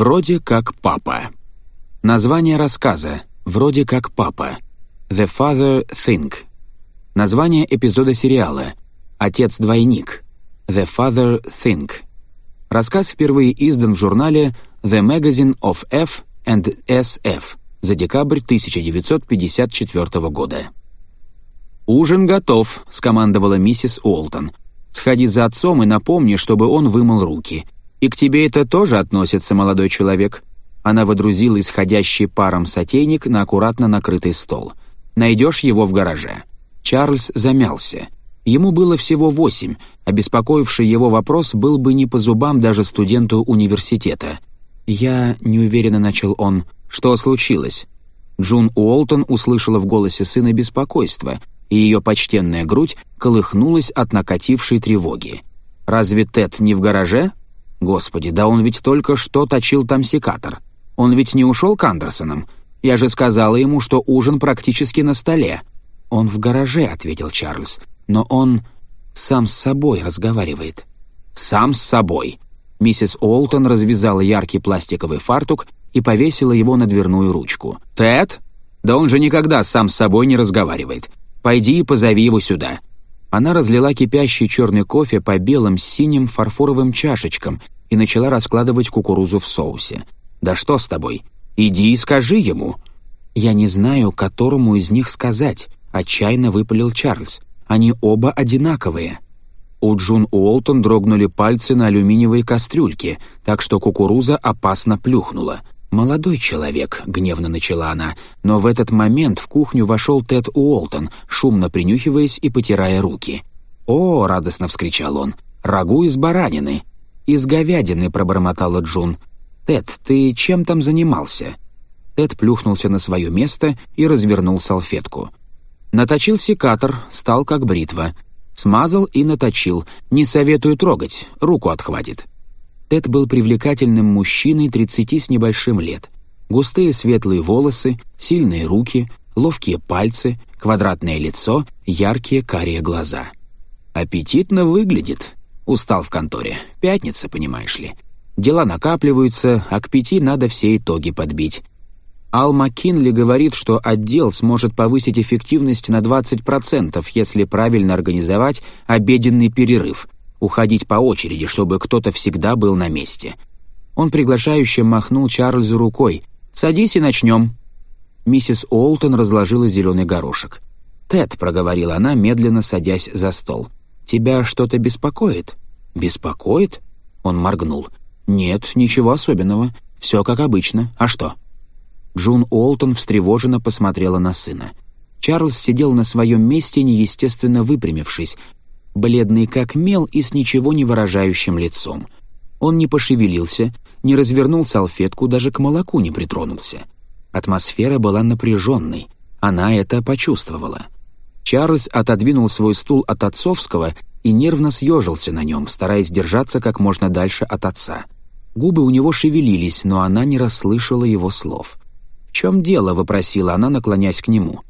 «Вроде как папа». Название рассказа «Вроде как папа». «The Father Think». Название эпизода сериала «Отец-двойник». «The Father Think». Рассказ впервые издан в журнале «The Magazine of F and SF» за декабрь 1954 года. «Ужин готов», — скомандовала миссис Уолтон. «Сходи за отцом и напомни, чтобы он вымыл руки. «И к тебе это тоже относится, молодой человек?» Она водрузила исходящий паром сотейник на аккуратно накрытый стол. «Найдешь его в гараже». Чарльз замялся. Ему было всего восемь, обеспокоивший его вопрос был бы не по зубам даже студенту университета. «Я...» — неуверенно начал он. «Что случилось?» Джун Уолтон услышала в голосе сына беспокойство, и ее почтенная грудь колыхнулась от накатившей тревоги. «Разве Тед не в гараже?» Господи, да он ведь только что точил там секатор. Он ведь не ушел к Андерсонам. Я же сказала ему, что ужин практически на столе. Он в гараже, ответил Чарльз. Но он сам с собой разговаривает. Сам с собой. Миссис Олтон развязала яркий пластиковый фартук и повесила его на дверную ручку. «Тед? Да он же никогда сам с собой не разговаривает. Пойди и позови его сюда. Она разлила кипящий черный кофе по белым, синим, фарфоровым чашечкам и начала раскладывать кукурузу в соусе. «Да что с тобой? Иди и скажи ему!» «Я не знаю, которому из них сказать», — отчаянно выпалил Чарльз. «Они оба одинаковые». У Джун Уолтон дрогнули пальцы на алюминиевой кастрюльке, так что кукуруза опасно плюхнула — «Молодой человек», — гневно начала она, но в этот момент в кухню вошел Тед Уолтон, шумно принюхиваясь и потирая руки. «О!» — радостно вскричал он. «Рагу из баранины!» «Из говядины!» — пробормотала Джун. «Тед, ты чем там занимался?» Тед плюхнулся на свое место и развернул салфетку. Наточил секатор, стал как бритва. Смазал и наточил. «Не советую трогать, руку отхватит». Тед был привлекательным мужчиной 30 с небольшим лет. Густые светлые волосы, сильные руки, ловкие пальцы, квадратное лицо, яркие карие глаза. «Аппетитно выглядит», Устал в конторе. Пятница, понимаешь ли. Дела накапливаются, а к пяти надо все итоги подбить. Ал Маккинли говорит, что отдел сможет повысить эффективность на 20%, если правильно организовать обеденный перерыв уходить по очереди, чтобы кто-то всегда был на месте. Он приглашающе махнул Чарльзу рукой. «Садись и начнем». Миссис Олтон разложила зеленый горошек. «Тед», — проговорила она, медленно садясь за стол. «Тебя что-то беспокоит?» «Беспокоит?» Он моргнул. «Нет, ничего особенного. Все как обычно. А что?» Джун Олтон встревоженно посмотрела на сына. Чарльз сидел на своем месте, неестественно выпрямившись, бледный как мел и с ничего не выражающим лицом. Он не пошевелился, не развернул салфетку, даже к молоку не притронулся. Атмосфера была напряженной, она это почувствовала. Чарльз отодвинул свой стул от отцовского и нервно съежился на нем, стараясь держаться как можно дальше от отца. Губы у него шевелились, но она не расслышала его слов. «В чем дело?» — вопросила она, наклонясь к нему.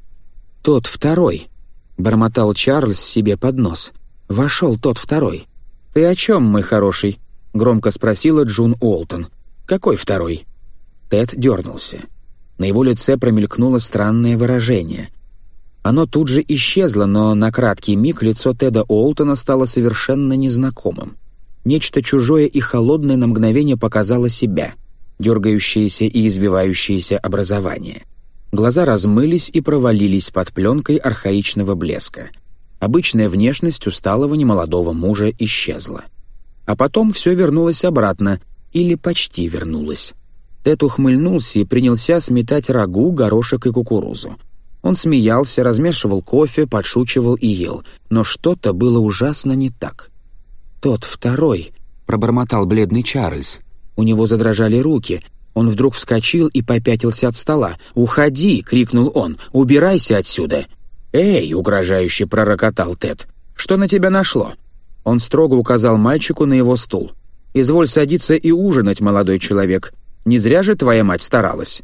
«Тот второй», — бормотал Чарльз себе под нос вошел тот второй. «Ты о чем, мой хороший?» — громко спросила Джун Уолтон. «Какой второй?» Тед дернулся. На его лице промелькнуло странное выражение. Оно тут же исчезло, но на краткий миг лицо Теда Уолтона стало совершенно незнакомым. Нечто чужое и холодное на мгновение показало себя, дергающееся и извивающееся образование. Глаза размылись и провалились под пленкой архаичного блеска. Обычная внешность усталого немолодого мужа исчезла. А потом все вернулось обратно, или почти вернулось. Тед ухмыльнулся и принялся сметать рагу, горошек и кукурузу. Он смеялся, размешивал кофе, подшучивал и ел, но что-то было ужасно не так. «Тот второй», — пробормотал бледный Чарльз. У него задрожали руки. Он вдруг вскочил и попятился от стола. «Уходи!» — крикнул он. «Убирайся отсюда!» «Эй!» — угрожающе пророкотал Тед. «Что на тебя нашло?» Он строго указал мальчику на его стул. «Изволь садиться и ужинать, молодой человек. Не зря же твоя мать старалась».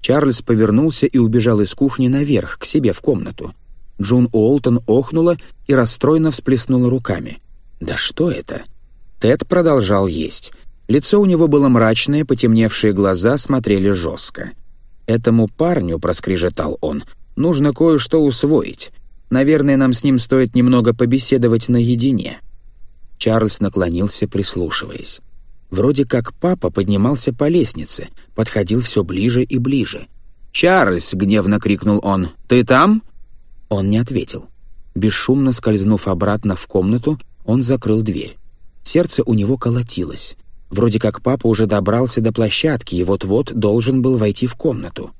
Чарльз повернулся и убежал из кухни наверх, к себе в комнату. Джун Уолтон охнула и расстроенно всплеснула руками. «Да что это?» Тед продолжал есть. Лицо у него было мрачное, потемневшие глаза смотрели жестко. «Этому парню», — проскрежетал он, нужно кое-что усвоить. Наверное, нам с ним стоит немного побеседовать наедине». Чарльз наклонился, прислушиваясь. Вроде как папа поднимался по лестнице, подходил все ближе и ближе. «Чарльз!» — гневно крикнул он. «Ты там?» Он не ответил. Бесшумно скользнув обратно в комнату, он закрыл дверь. Сердце у него колотилось. Вроде как папа уже добрался до площадки и вот-вот должен был войти в комнату.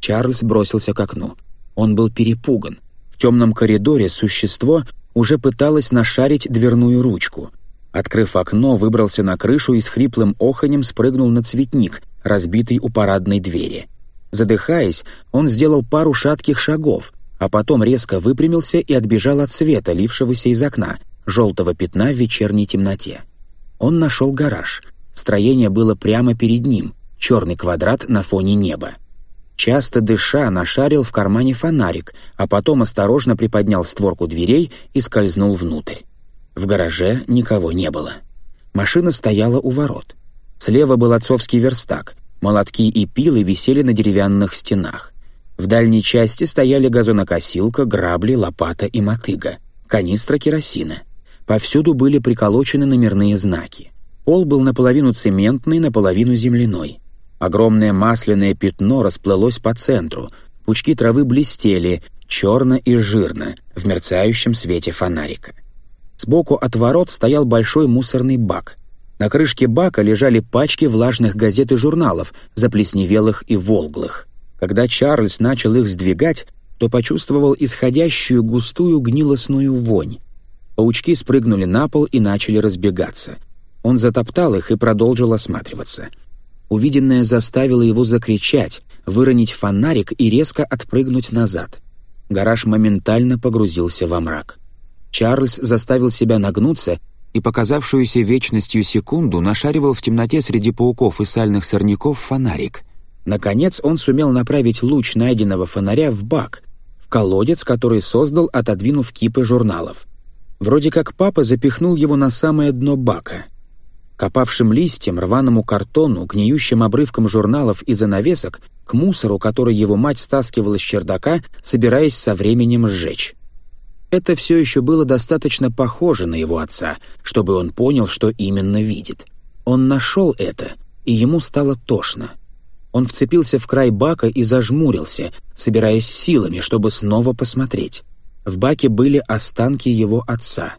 Чарльз бросился к окну. Он был перепуган. В темном коридоре существо уже пыталось нашарить дверную ручку. Открыв окно, выбрался на крышу и с хриплым оханем спрыгнул на цветник, разбитый у парадной двери. Задыхаясь, он сделал пару шатких шагов, а потом резко выпрямился и отбежал от света, лившегося из окна, желтого пятна в вечерней темноте. Он нашел гараж. Строение было прямо перед ним, черный квадрат на фоне неба. Часто дыша, нашарил в кармане фонарик, а потом осторожно приподнял створку дверей и скользнул внутрь. В гараже никого не было. Машина стояла у ворот. Слева был отцовский верстак. Молотки и пилы висели на деревянных стенах. В дальней части стояли газонокосилка, грабли, лопата и мотыга, канистра керосина. Повсюду были приколочены номерные знаки. Пол был наполовину цементный, наполовину земляной. Огромное масляное пятно расплылось по центру, пучки травы блестели, черно и жирно, в мерцающем свете фонарика. Сбоку от ворот стоял большой мусорный бак. На крышке бака лежали пачки влажных газет и журналов, заплесневелых и волглых. Когда Чарльз начал их сдвигать, то почувствовал исходящую густую гнилостную вонь. Паучки спрыгнули на пол и начали разбегаться. Он затоптал их и продолжил осматриваться — Увиденное заставило его закричать, выронить фонарик и резко отпрыгнуть назад. Гараж моментально погрузился во мрак. Чарльз заставил себя нагнуться и показавшуюся вечностью секунду нашаривал в темноте среди пауков и сальных сорняков фонарик. Наконец он сумел направить луч найденного фонаря в бак, в колодец, который создал, отодвинув кипы журналов. Вроде как папа запихнул его на самое дно бака — копавшим листьям, рваному картону, гниющим обрывкам журналов и занавесок, к мусору, который его мать стаскивала с чердака, собираясь со временем сжечь. Это все еще было достаточно похоже на его отца, чтобы он понял, что именно видит. Он нашел это, и ему стало тошно. Он вцепился в край бака и зажмурился, собираясь силами, чтобы снова посмотреть. В баке были останки его отца,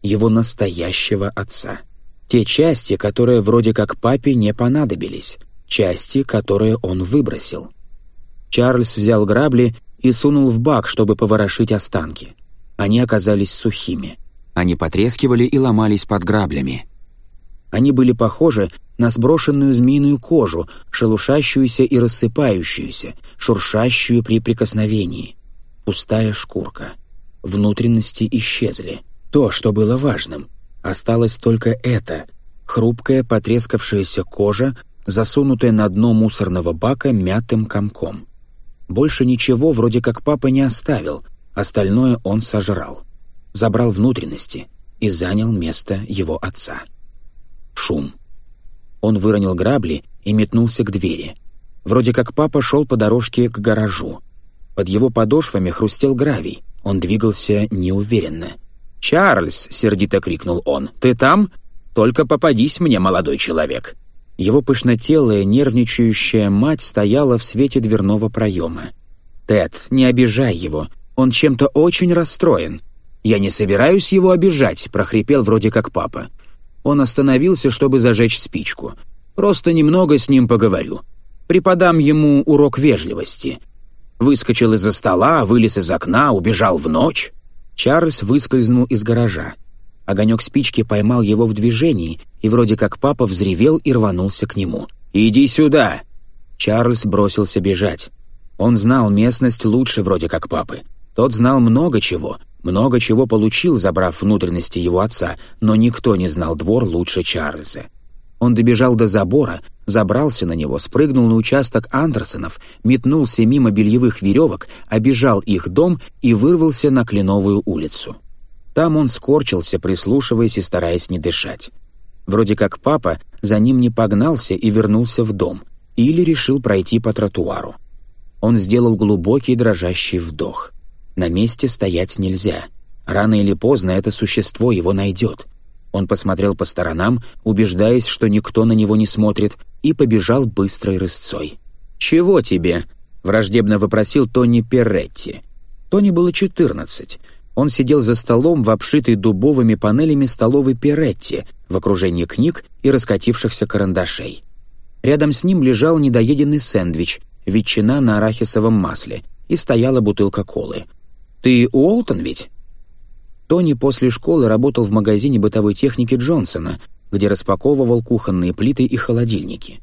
его настоящего отца. Те части, которые вроде как папе не понадобились, части, которые он выбросил. Чарльз взял грабли и сунул в бак, чтобы поворошить останки. Они оказались сухими. Они потрескивали и ломались под граблями. Они были похожи на сброшенную змеиную кожу, шелушащуюся и рассыпающуюся, шуршащую при прикосновении. Пустая шкурка. Внутренности исчезли. То, что было важным осталось только это — хрупкая потрескавшаяся кожа, засунутая на дно мусорного бака мятым комком. Больше ничего вроде как папа не оставил, остальное он сожрал. Забрал внутренности и занял место его отца. Шум. Он выронил грабли и метнулся к двери. Вроде как папа шел по дорожке к гаражу. Под его подошвами хрустел гравий, он двигался неуверенно — «Чарльз!» — сердито крикнул он. «Ты там? Только попадись мне, молодой человек!» Его пышнотелая, нервничающая мать стояла в свете дверного проема. «Тед, не обижай его. Он чем-то очень расстроен». «Я не собираюсь его обижать», — прохрипел вроде как папа. Он остановился, чтобы зажечь спичку. «Просто немного с ним поговорю. Преподам ему урок вежливости». Выскочил из-за стола, вылез из окна, убежал в ночь. Чарльз выскользнул из гаража. Огонек спички поймал его в движении, и вроде как папа взревел и рванулся к нему. «Иди сюда!» Чарльз бросился бежать. Он знал местность лучше вроде как папы. Тот знал много чего, много чего получил, забрав внутренности его отца, но никто не знал двор лучше Чарльза. Он добежал до забора, забрался на него, спрыгнул на участок Андерсонов, метнулся мимо бельевых веревок, обежал их дом и вырвался на Кленовую улицу. Там он скорчился, прислушиваясь и стараясь не дышать. Вроде как папа за ним не погнался и вернулся в дом, или решил пройти по тротуару. Он сделал глубокий дрожащий вдох. На месте стоять нельзя. Рано или поздно это существо его найдет. Он посмотрел по сторонам, убеждаясь, что никто на него не смотрит, и побежал быстрой рысцой. «Чего тебе?» — враждебно вопросил Тони Перетти. Тони было 14. Он сидел за столом в обшитой дубовыми панелями столовой Перетти в окружении книг и раскатившихся карандашей. Рядом с ним лежал недоеденный сэндвич, ветчина на арахисовом масле, и стояла бутылка колы. «Ты Уолтон ведь?» Тони после школы работал в магазине бытовой техники Джонсона, где распаковывал кухонные плиты и холодильники.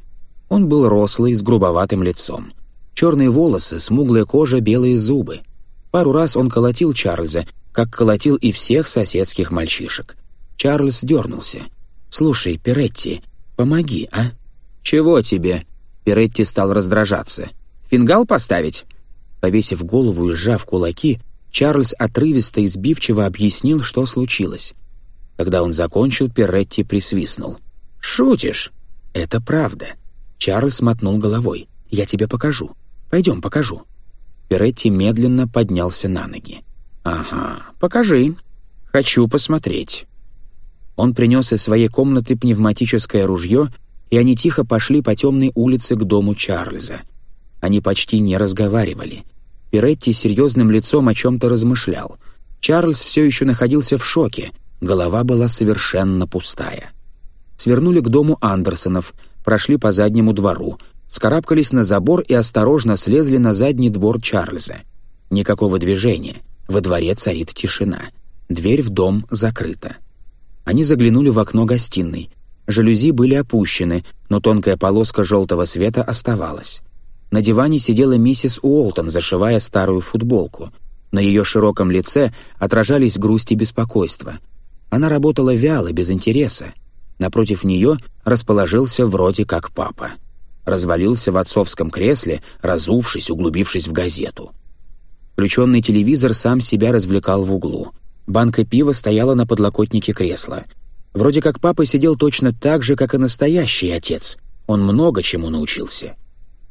Он был рослый, с грубоватым лицом. Черные волосы, смуглая кожа, белые зубы. Пару раз он колотил Чарльза, как колотил и всех соседских мальчишек. Чарльз дернулся. «Слушай, Перетти, помоги, а?» «Чего тебе?» Перетти стал раздражаться. «Фингал поставить?» Повесив голову и сжав кулаки, Чарльз отрывисто и сбивчиво объяснил, что случилось. Когда он закончил, Перетти присвистнул. «Шутишь?» «Это правда». Чарльз мотнул головой. «Я тебе покажу. Пойдем, покажу». Перетти медленно поднялся на ноги. «Ага, покажи. Хочу посмотреть». Он принес из своей комнаты пневматическое ружье, и они тихо пошли по темной улице к дому Чарльза. Они почти не разговаривали. Пиретти серьезным лицом о чем-то размышлял. Чарльз все еще находился в шоке, голова была совершенно пустая. Свернули к дому Андерсонов, прошли по заднему двору, вскарабкались на забор и осторожно слезли на задний двор Чарльза. Никакого движения, во дворе царит тишина. Дверь в дом закрыта. Они заглянули в окно гостиной. Жалюзи были опущены, но тонкая полоска желтого света оставалась. На диване сидела миссис Уолтон, зашивая старую футболку. На ее широком лице отражались грусть и беспокойство. Она работала вяло, без интереса. Напротив нее расположился вроде как папа. Развалился в отцовском кресле, разувшись, углубившись в газету. Включенный телевизор сам себя развлекал в углу. Банка пива стояла на подлокотнике кресла. Вроде как папа сидел точно так же, как и настоящий отец. Он много чему научился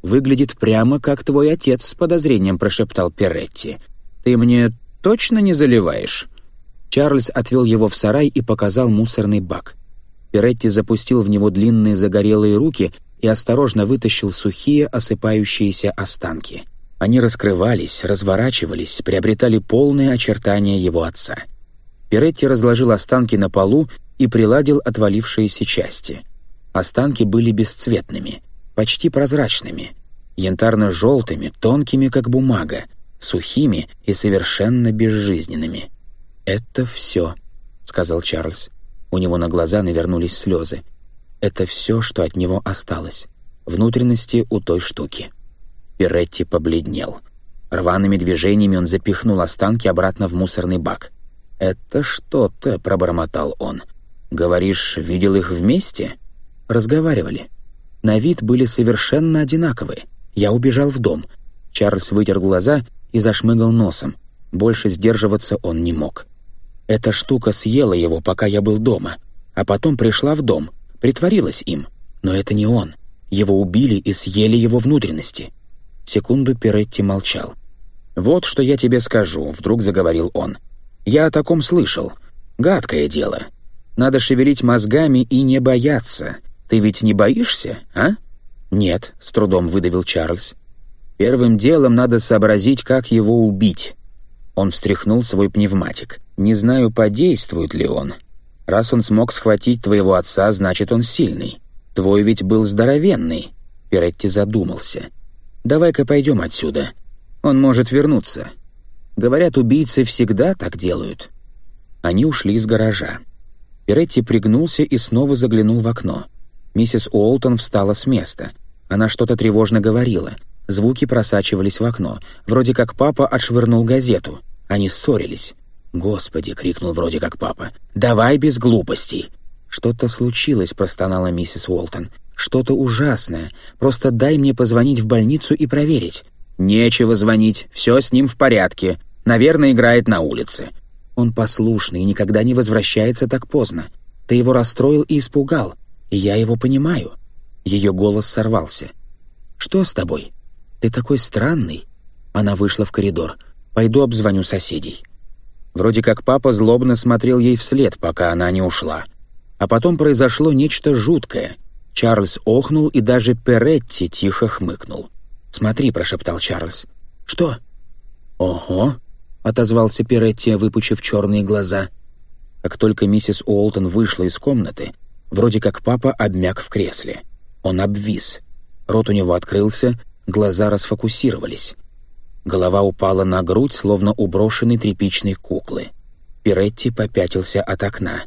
выглядит прямо как твой отец», — с подозрением прошептал Перетти. «Ты мне точно не заливаешь?» Чарльз отвел его в сарай и показал мусорный бак. Перетти запустил в него длинные загорелые руки и осторожно вытащил сухие осыпающиеся останки. Они раскрывались, разворачивались, приобретали полные очертания его отца. Перетти разложил останки на полу и приладил отвалившиеся части. Останки были бесцветными — почти прозрачными, янтарно-желтыми, тонкими, как бумага, сухими и совершенно безжизненными. «Это все», — сказал Чарльз. У него на глаза навернулись слезы. «Это все, что от него осталось. Внутренности у той штуки». Перетти побледнел. Рваными движениями он запихнул останки обратно в мусорный бак. «Это что-то», — пробормотал он. «Говоришь, видел их вместе?» «Разговаривали» на вид были совершенно одинаковы. Я убежал в дом. Чарльз вытер глаза и зашмыгал носом. Больше сдерживаться он не мог. Эта штука съела его, пока я был дома, а потом пришла в дом, притворилась им. Но это не он. Его убили и съели его внутренности. Секунду Перетти молчал. «Вот что я тебе скажу», — вдруг заговорил он. «Я о таком слышал. Гадкое дело. Надо шевелить мозгами и не бояться. «Ты ведь не боишься, а?» «Нет», — с трудом выдавил Чарльз. «Первым делом надо сообразить, как его убить». Он встряхнул свой пневматик. «Не знаю, подействует ли он. Раз он смог схватить твоего отца, значит, он сильный. Твой ведь был здоровенный». Пиретти задумался. «Давай-ка пойдем отсюда. Он может вернуться. Говорят, убийцы всегда так делают». Они ушли из гаража. Пиретти пригнулся и снова заглянул в окно. Миссис Уолтон встала с места. Она что-то тревожно говорила. Звуки просачивались в окно. Вроде как папа отшвырнул газету. Они ссорились. «Господи!» — крикнул вроде как папа. «Давай без глупостей!» «Что-то случилось», — простонала миссис Уолтон. «Что-то ужасное. Просто дай мне позвонить в больницу и проверить». «Нечего звонить. Все с ним в порядке. Наверное, играет на улице». «Он послушный и никогда не возвращается так поздно. Ты его расстроил и испугал и я его понимаю». Ее голос сорвался. «Что с тобой? Ты такой странный». Она вышла в коридор. «Пойду обзвоню соседей». Вроде как папа злобно смотрел ей вслед, пока она не ушла. А потом произошло нечто жуткое. Чарльз охнул, и даже Перетти тихо хмыкнул. «Смотри», — прошептал Чарльз. «Что?» «Ого», — отозвался Перетти, выпучив черные глаза. Как только миссис Уолтон вышла из комнаты, Вроде как папа обмяк в кресле. Он обвис. Рот у него открылся, глаза расфокусировались. Голова упала на грудь, словно у брошенной тряпичной куклы. Пиретти попятился от окна.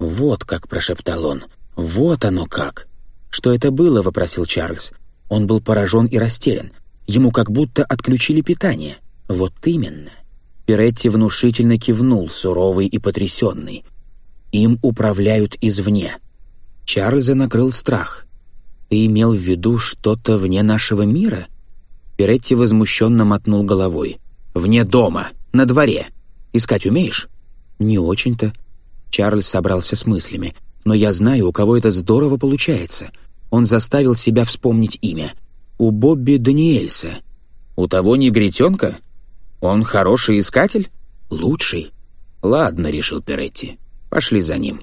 «Вот как», — прошептал он, — «вот оно как». «Что это было?» — вопросил Чарльз. Он был поражен и растерян. Ему как будто отключили питание. «Вот именно». Пиретти внушительно кивнул, суровый и потрясенный. «Им управляют извне. Чарльза накрыл страх. «Ты имел в виду что-то вне нашего мира?» Перетти возмущенно мотнул головой. «Вне дома, на дворе. Искать умеешь?» «Не очень-то». Чарльз собрался с мыслями. «Но я знаю, у кого это здорово получается. Он заставил себя вспомнить имя. У Бобби Даниэльса». «У того негритенка? Он хороший искатель?» «Лучший». «Ладно», — решил Перетти. «Пошли за ним».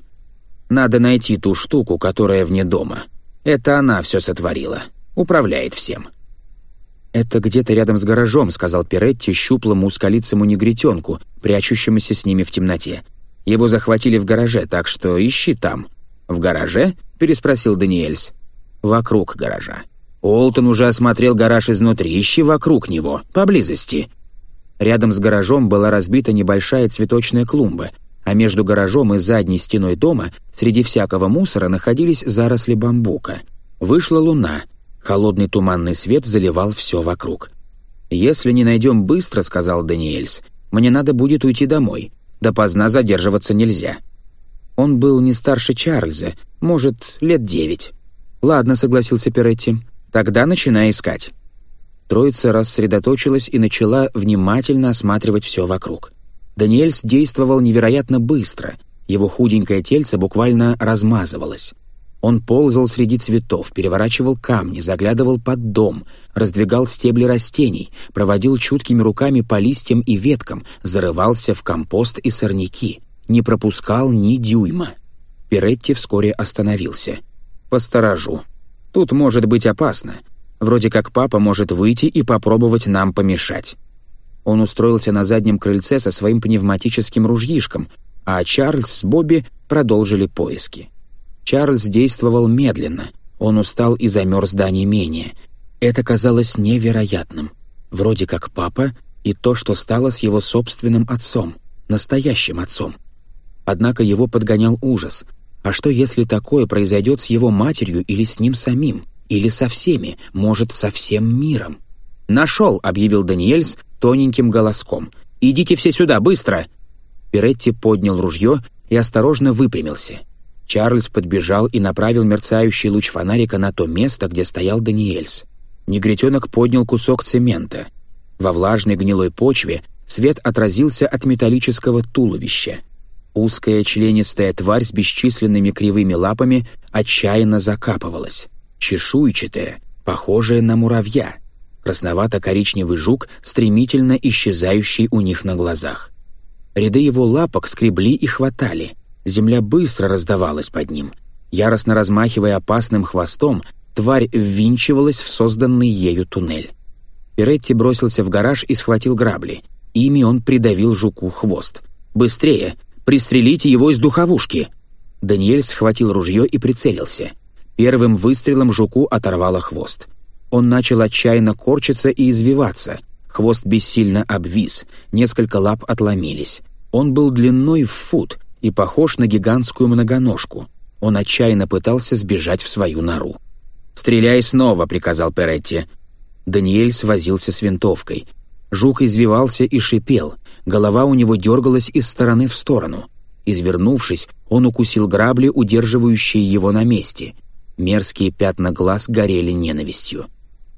Надо найти ту штуку, которая вне дома. Это она все сотворила. Управляет всем». «Это где-то рядом с гаражом», — сказал Перетти щуплому ускалицему негритенку, прячущемуся с ними в темноте. «Его захватили в гараже, так что ищи там». «В гараже?» — переспросил Даниэльс. «Вокруг гаража». Олтон уже осмотрел гараж изнутри, ищи вокруг него, поблизости. Рядом с гаражом была разбита небольшая цветочная клумба — а между гаражом и задней стеной дома среди всякого мусора находились заросли бамбука. Вышла луна. Холодный туманный свет заливал все вокруг. «Если не найдем быстро», — сказал Даниэльс, — «мне надо будет уйти домой. Допоздна задерживаться нельзя». Он был не старше Чарльза, может, лет девять. «Ладно», — согласился Перетти, — «тогда начинай искать». Троица рассредоточилась и начала внимательно осматривать все вокруг. Даниэльс действовал невероятно быстро, его худенькое тельце буквально размазывалось. Он ползал среди цветов, переворачивал камни, заглядывал под дом, раздвигал стебли растений, проводил чуткими руками по листьям и веткам, зарывался в компост и сорняки. Не пропускал ни дюйма. Перетти вскоре остановился. «Посторожу. Тут может быть опасно. Вроде как папа может выйти и попробовать нам помешать». Он устроился на заднем крыльце со своим пневматическим ружьишком, а Чарльз с Бобби продолжили поиски. Чарльз действовал медленно, он устал и замерз до менее. Это казалось невероятным. Вроде как папа и то, что стало с его собственным отцом, настоящим отцом. Однако его подгонял ужас. А что, если такое произойдет с его матерью или с ним самим? Или со всеми, может, со всем миром? «Нашел», — объявил Даниэльс тоненьким голоском. «Идите все сюда, быстро!» Перетти поднял ружье и осторожно выпрямился. Чарльз подбежал и направил мерцающий луч фонарика на то место, где стоял Даниэльс. Негритенок поднял кусок цемента. Во влажной гнилой почве свет отразился от металлического туловища. Узкая членистая тварь с бесчисленными кривыми лапами отчаянно закапывалась. Чешуйчатая, похожая на муравья — красновато-коричневый жук, стремительно исчезающий у них на глазах. Ряды его лапок скребли и хватали. Земля быстро раздавалась под ним. Яростно размахивая опасным хвостом, тварь ввинчивалась в созданный ею туннель. Перетти бросился в гараж и схватил грабли. Ими он придавил жуку хвост. «Быстрее! Пристрелите его из духовушки!» Даниэль схватил ружье и прицелился. Первым выстрелом жуку оторвало хвост — он начал отчаянно корчиться и извиваться. Хвост бессильно обвис, несколько лап отломились. Он был длиной в фут и похож на гигантскую многоножку. Он отчаянно пытался сбежать в свою нору. «Стреляй снова», — приказал Перетти. Даниэль свозился с винтовкой. Жук извивался и шипел, голова у него дергалась из стороны в сторону. Извернувшись, он укусил грабли, удерживающие его на месте. Мерзкие пятна глаз горели ненавистью.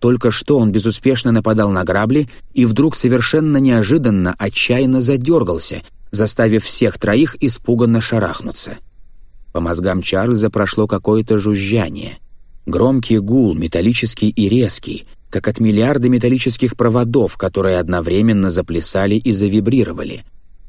Только что он безуспешно нападал на грабли и вдруг совершенно неожиданно отчаянно задергался, заставив всех троих испуганно шарахнуться. По мозгам Чарльза прошло какое-то жужжание. Громкий гул, металлический и резкий, как от миллиарда металлических проводов, которые одновременно заплясали и завибрировали.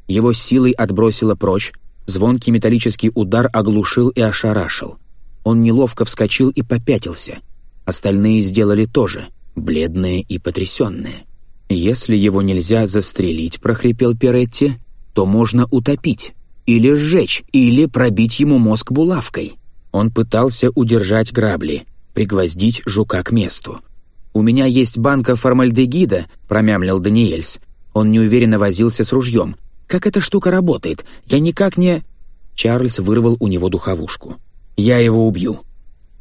Его силой отбросило прочь, звонкий металлический удар оглушил и ошарашил. Он неловко вскочил и попятился — Остальные сделали то же, бледные и потрясенные. «Если его нельзя застрелить», — прохрипел Перетти, — «то можно утопить, или сжечь, или пробить ему мозг булавкой». Он пытался удержать грабли, пригвоздить жука к месту. «У меня есть банка формальдегида», — промямлил Даниэльс. Он неуверенно возился с ружьем. «Как эта штука работает? Я никак не...» Чарльз вырвал у него духовушку. «Я его убью».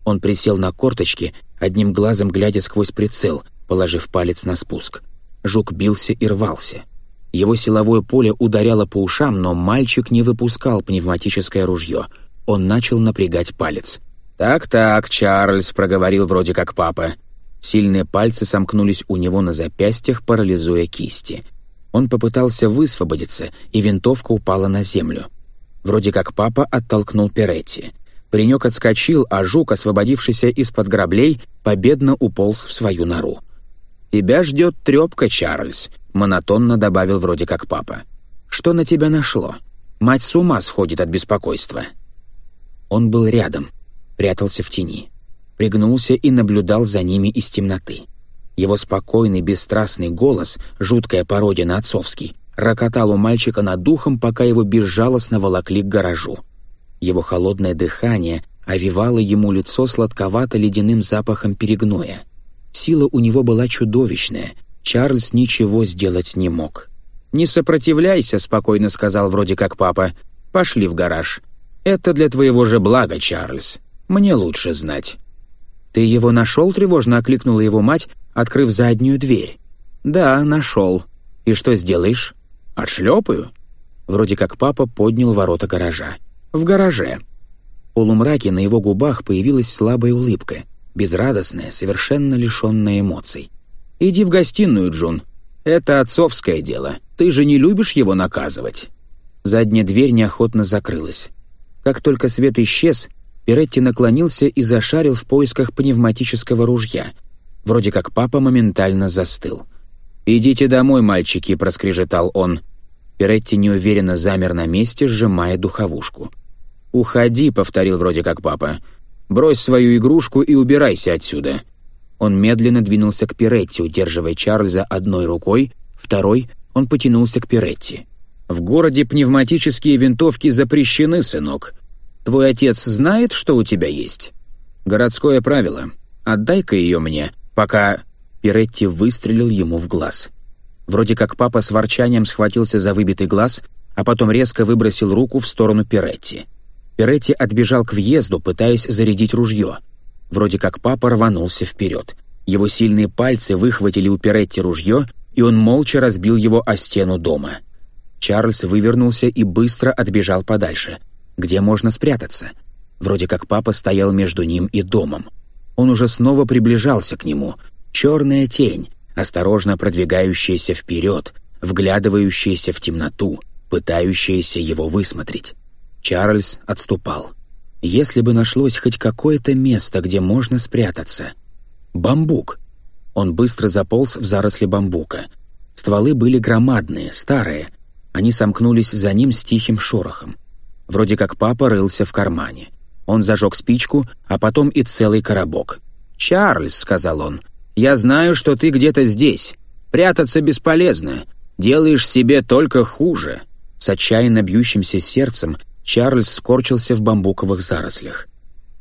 Он присел на корточки одним глазом глядя сквозь прицел, положив палец на спуск. Жук бился и рвался. Его силовое поле ударяло по ушам, но мальчик не выпускал пневматическое ружье. Он начал напрягать палец. «Так-так, Чарльз», — проговорил вроде как папа. Сильные пальцы сомкнулись у него на запястьях, парализуя кисти. Он попытался высвободиться, и винтовка упала на землю. Вроде как папа оттолкнул Перетти. Паренек отскочил, а жук, освободившийся из-под граблей, победно уполз в свою нору. «Тебя ждет трепка, Чарльз», — монотонно добавил вроде как папа. «Что на тебя нашло? Мать с ума сходит от беспокойства». Он был рядом, прятался в тени, пригнулся и наблюдал за ними из темноты. Его спокойный, бесстрастный голос, жуткая пародия на отцовский, рокотал у мальчика над духом, пока его безжалостно волокли к гаражу — его холодное дыхание овивало ему лицо сладковато-ледяным запахом перегноя. Сила у него была чудовищная, Чарльз ничего сделать не мог. «Не сопротивляйся», — спокойно сказал вроде как папа. «Пошли в гараж. Это для твоего же блага, Чарльз. Мне лучше знать». «Ты его нашел?» — тревожно окликнула его мать, открыв заднюю дверь. «Да, нашел. И что сделаешь?» «Отшлепаю». Вроде как папа поднял ворота гаража в гараже». В полумраке на его губах появилась слабая улыбка, безрадостная, совершенно лишенная эмоций. «Иди в гостиную, Джун. Это отцовское дело. Ты же не любишь его наказывать». Задняя дверь неохотно закрылась. Как только свет исчез, Перетти наклонился и зашарил в поисках пневматического ружья. Вроде как папа моментально застыл. «Идите домой, мальчики», — проскрежетал он. Перетти неуверенно замер на месте, сжимая духовушку. «Уходи», — повторил вроде как папа. «Брось свою игрушку и убирайся отсюда». Он медленно двинулся к Пиретти, удерживая Чарльза одной рукой, второй он потянулся к Пиретти. «В городе пневматические винтовки запрещены, сынок. Твой отец знает, что у тебя есть?» «Городское правило. Отдай-ка ее мне, пока...» Пиретти выстрелил ему в глаз. Вроде как папа с ворчанием схватился за выбитый глаз, а потом резко выбросил руку в сторону Пиретти. Перетти отбежал к въезду, пытаясь зарядить ружье. Вроде как папа рванулся вперед. Его сильные пальцы выхватили у Перетти ружье, и он молча разбил его о стену дома. Чарльз вывернулся и быстро отбежал подальше. Где можно спрятаться? Вроде как папа стоял между ним и домом. Он уже снова приближался к нему. Черная тень, осторожно продвигающаяся вперед, вглядывающаяся в темноту, пытающаяся его высмотреть. Чарльз отступал. Если бы нашлось хоть какое-то место, где можно спрятаться. Бамбук. Он быстро заполз в заросли бамбука. Стволы были громадные, старые. Они сомкнулись за ним с тихим шорохом. Вроде как папа рылся в кармане. Он зажег спичку, а потом и целый коробок. «Чарльз», — сказал он, — «я знаю, что ты где-то здесь. Прятаться бесполезно. Делаешь себе только хуже». С отчаянно бьющимся сердцем Чарльз скорчился в бамбуковых зарослях.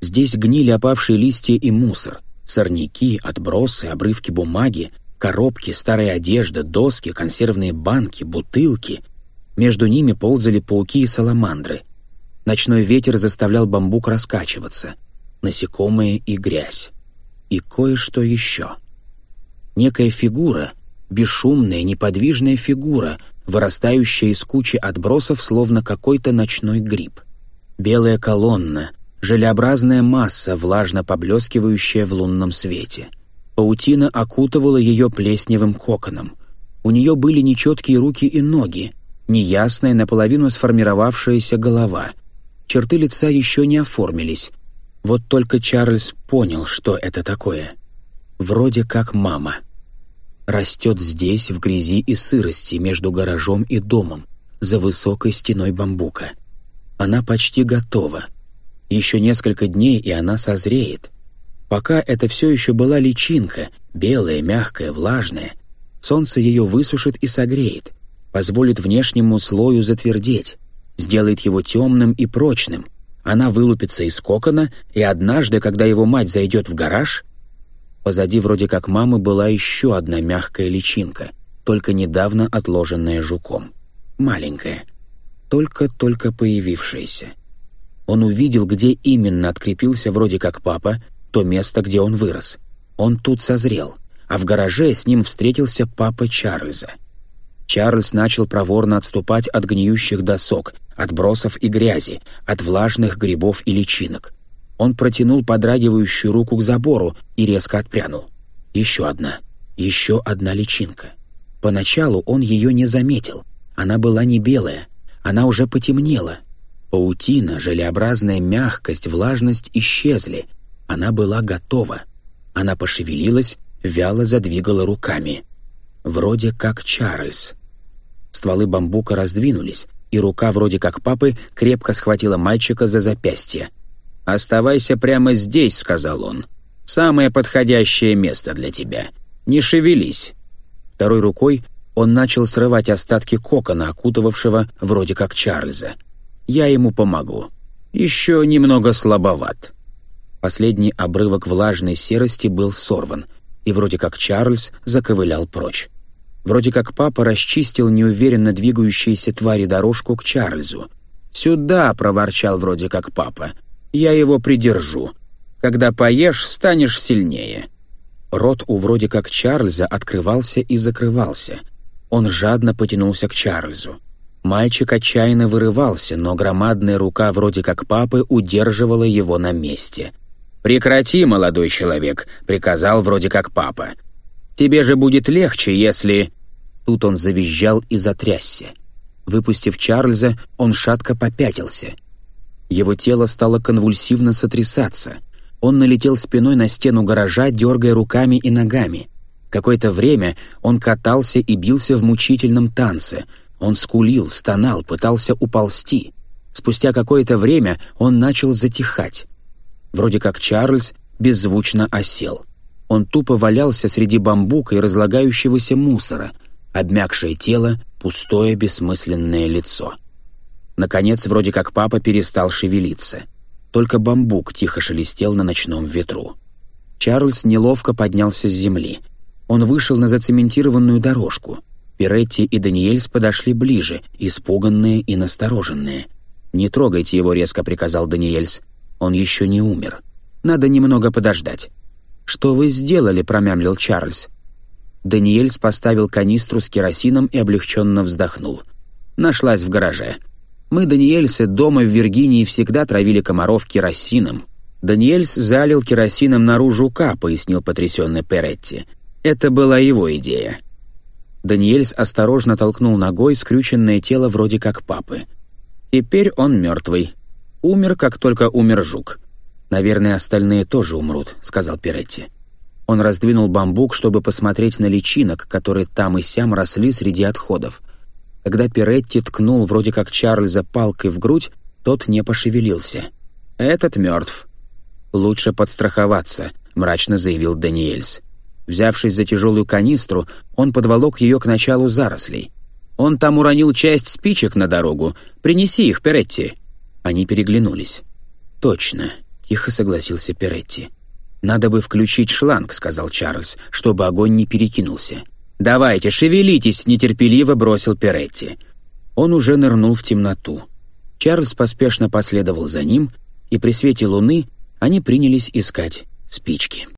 Здесь гнили опавшие листья и мусор, сорняки, отбросы, обрывки бумаги, коробки, старая одежда, доски, консервные банки, бутылки. Между ними ползали пауки и саламандры. Ночной ветер заставлял бамбук раскачиваться. Насекомые и грязь. И кое-что еще. Некая фигура, бесшумная, неподвижная фигура, вырастающая из кучи отбросов, словно какой-то ночной гриб. Белая колонна, желеобразная масса, влажно поблескивающая в лунном свете. Паутина окутывала ее плесневым коконом. У нее были нечеткие руки и ноги, неясная, наполовину сформировавшаяся голова. Черты лица еще не оформились. Вот только Чарльз понял, что это такое. Вроде как мама — растет здесь, в грязи и сырости между гаражом и домом, за высокой стеной бамбука. Она почти готова. Еще несколько дней, и она созреет. Пока это все еще была личинка, белая, мягкая, влажная. Солнце ее высушит и согреет, позволит внешнему слою затвердеть, сделает его темным и прочным. Она вылупится из кокона, и однажды, когда его мать зайдет в гараж, Позади вроде как мамы была еще одна мягкая личинка, только недавно отложенная жуком. Маленькая. Только-только появившаяся. Он увидел, где именно открепился вроде как папа, то место, где он вырос. Он тут созрел, а в гараже с ним встретился папа Чарльза. Чарльз начал проворно отступать от гниющих досок, отбросов и грязи, от влажных грибов и личинок — он протянул подрагивающую руку к забору и резко отпрянул. Еще одна. Еще одна личинка. Поначалу он ее не заметил. Она была не белая. Она уже потемнела. Паутина, желеобразная мягкость, влажность исчезли. Она была готова. Она пошевелилась, вяло задвигала руками. Вроде как Чарльз. Стволы бамбука раздвинулись, и рука вроде как папы крепко схватила мальчика за запястье — «Оставайся прямо здесь», — сказал он. «Самое подходящее место для тебя. Не шевелись». Второй рукой он начал срывать остатки кокона, окутывавшего вроде как Чарльза. «Я ему помогу. Еще немного слабоват». Последний обрывок влажной серости был сорван, и вроде как Чарльз заковылял прочь. Вроде как папа расчистил неуверенно двигающиеся твари дорожку к Чарльзу. «Сюда!» — проворчал вроде как папа — я его придержу. Когда поешь, станешь сильнее». Рот у вроде как Чарльза открывался и закрывался. Он жадно потянулся к Чарльзу. Мальчик отчаянно вырывался, но громадная рука вроде как папы удерживала его на месте. «Прекрати, молодой человек», — приказал вроде как папа. «Тебе же будет легче, если...» Тут он завизжал и затрясся. Выпустив Чарльза, он шатко попятился — его тело стало конвульсивно сотрясаться. Он налетел спиной на стену гаража, дергая руками и ногами. Какое-то время он катался и бился в мучительном танце. Он скулил, стонал, пытался уползти. Спустя какое-то время он начал затихать. Вроде как Чарльз беззвучно осел. Он тупо валялся среди бамбука и разлагающегося мусора. Обмякшее тело, пустое бессмысленное лицо — Наконец, вроде как папа перестал шевелиться. Только бамбук тихо шелестел на ночном ветру. Чарльз неловко поднялся с земли. Он вышел на зацементированную дорожку. Пиретти и Даниэльс подошли ближе, испуганные и настороженные. «Не трогайте его», — резко приказал Даниэльс. «Он еще не умер. Надо немного подождать». «Что вы сделали?» — промямлил Чарльз. Даниэльс поставил канистру с керосином и облегченно вздохнул. «Нашлась в гараже. Мы, Даниэльсы, дома в Виргинии всегда травили комаров керосином. Даниэльс залил керосином нору жука, пояснил потрясенный Перетти. Это была его идея. Даниэльс осторожно толкнул ногой скрюченное тело вроде как папы. Теперь он мертвый. Умер, как только умер жук. «Наверное, остальные тоже умрут», — сказал Перетти. Он раздвинул бамбук, чтобы посмотреть на личинок, которые там и сям росли среди отходов. Когда Перетти ткнул вроде как Чарльза палкой в грудь, тот не пошевелился. «Этот мертв». «Лучше подстраховаться», — мрачно заявил Даниэльс. Взявшись за тяжелую канистру, он подволок ее к началу зарослей. «Он там уронил часть спичек на дорогу. Принеси их, Перетти». Они переглянулись. «Точно», — тихо согласился Перетти. «Надо бы включить шланг», — сказал Чарльз, — «чтобы огонь не перекинулся. «Давайте, шевелитесь!» — нетерпеливо бросил Перетти. Он уже нырнул в темноту. Чарльз поспешно последовал за ним, и при свете луны они принялись искать спички.